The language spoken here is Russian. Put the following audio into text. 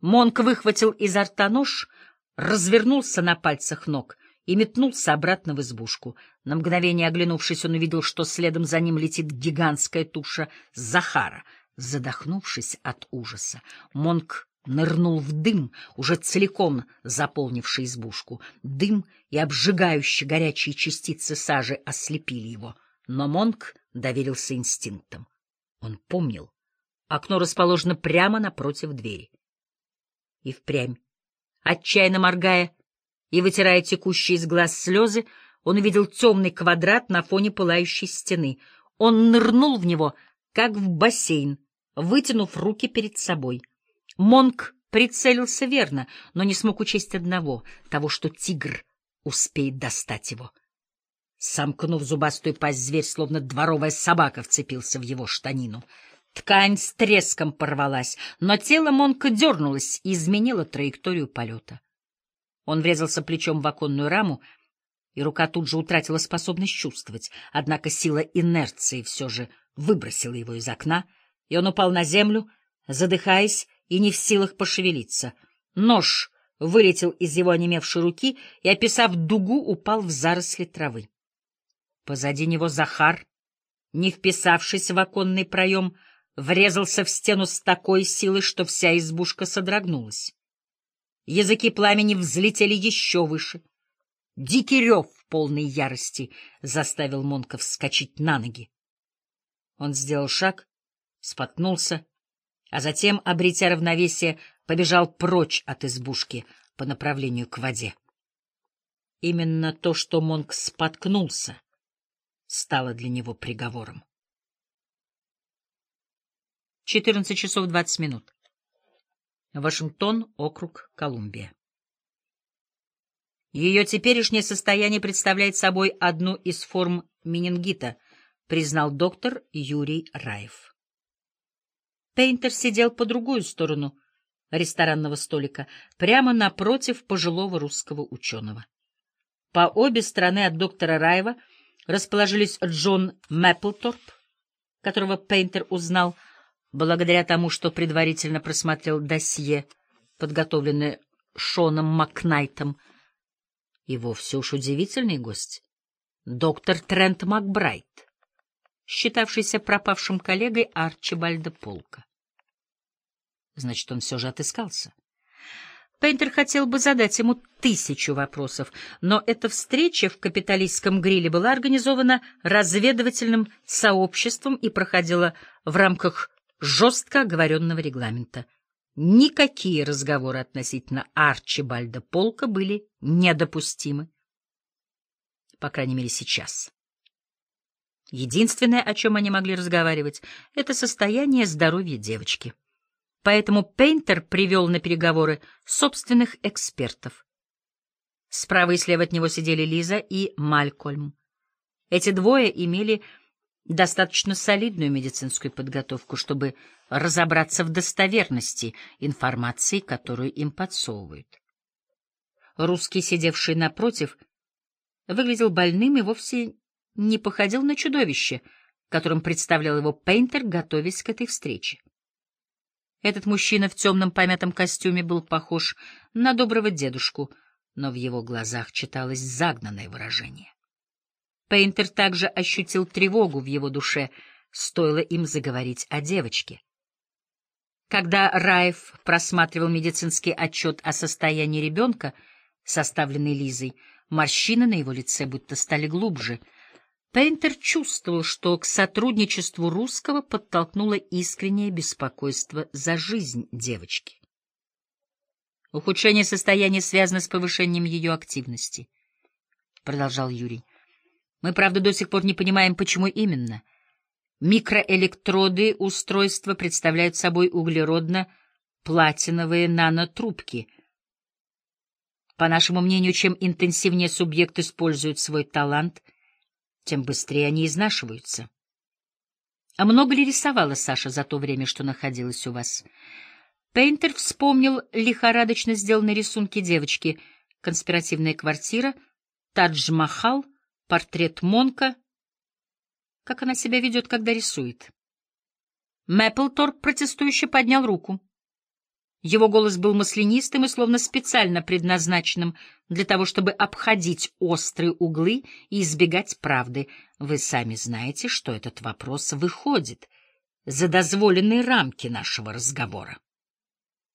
Монк выхватил изо рта нож, развернулся на пальцах ног и метнулся обратно в избушку. На мгновение оглянувшись, он увидел, что следом за ним летит гигантская туша Захара. Задохнувшись от ужаса, Монк нырнул в дым, уже целиком заполнивший избушку. Дым и обжигающие горячие частицы сажи ослепили его, но Монк доверился инстинктам. Он помнил. Окно расположено прямо напротив двери. И впрямь, отчаянно моргая и вытирая текущие из глаз слезы, он увидел темный квадрат на фоне пылающей стены. Он нырнул в него, как в бассейн, вытянув руки перед собой. Монк прицелился верно, но не смог учесть одного — того, что тигр успеет достать его. Сомкнув зубастую пасть, зверь, словно дворовая собака, вцепился в его штанину. Ткань с треском порвалась, но тело Монка дернулось и изменило траекторию полета. Он врезался плечом в оконную раму, и рука тут же утратила способность чувствовать, однако сила инерции все же выбросила его из окна, и он упал на землю, задыхаясь и не в силах пошевелиться. Нож вылетел из его онемевшей руки и, описав дугу, упал в заросли травы. Позади него Захар, не вписавшись в оконный проем, врезался в стену с такой силой, что вся избушка содрогнулась. Языки пламени взлетели еще выше. Дикий рев полной ярости заставил Монка вскочить на ноги. Он сделал шаг, споткнулся, а затем, обретя равновесие, побежал прочь от избушки по направлению к воде. Именно то, что Монк споткнулся, стало для него приговором. 14 часов 20 минут. Вашингтон, округ Колумбия. Ее теперешнее состояние представляет собой одну из форм менингита, признал доктор Юрий Раев. Пейнтер сидел по другую сторону ресторанного столика, прямо напротив пожилого русского ученого. По обе стороны от доктора Раева расположились Джон Мэпплторп, которого Пейнтер узнал благодаря тому, что предварительно просмотрел досье, подготовленное Шоном Макнайтом, и вовсе уж удивительный гость, доктор Трент Макбрайт, считавшийся пропавшим коллегой Арчибальда Полка. Значит, он все же отыскался. Пейнтер хотел бы задать ему тысячу вопросов, но эта встреча в капиталистском гриле была организована разведывательным сообществом и проходила в рамках жестко оговоренного регламента. Никакие разговоры относительно Арчибальда Полка были недопустимы. По крайней мере, сейчас. Единственное, о чем они могли разговаривать, — это состояние здоровья девочки. Поэтому Пейнтер привел на переговоры собственных экспертов. Справа и слева от него сидели Лиза и Малькольм. Эти двое имели достаточно солидную медицинскую подготовку, чтобы разобраться в достоверности информации, которую им подсовывают. Русский, сидевший напротив, выглядел больным и вовсе не походил на чудовище, которым представлял его Пейнтер, готовясь к этой встрече. Этот мужчина в темном помятом костюме был похож на доброго дедушку, но в его глазах читалось загнанное выражение. Пейнтер также ощутил тревогу в его душе, стоило им заговорить о девочке. Когда Раев просматривал медицинский отчет о состоянии ребенка, составленный Лизой, морщины на его лице будто стали глубже — Пейнтер чувствовал, что к сотрудничеству русского подтолкнуло искреннее беспокойство за жизнь девочки. Ухудшение состояния связано с повышением ее активности, — продолжал Юрий. Мы, правда, до сих пор не понимаем, почему именно. Микроэлектроды устройства представляют собой углеродно-платиновые нанотрубки. По нашему мнению, чем интенсивнее субъект использует свой талант — тем быстрее они изнашиваются. А много ли рисовала Саша за то время, что находилась у вас? Пейнтер вспомнил лихорадочно сделанные рисунки девочки. Конспиративная квартира, Тадж-Махал, портрет Монка. Как она себя ведет, когда рисует? Мэпплторп протестующе поднял руку. Его голос был маслянистым и словно специально предназначенным для того, чтобы обходить острые углы и избегать правды. Вы сами знаете, что этот вопрос выходит за дозволенные рамки нашего разговора.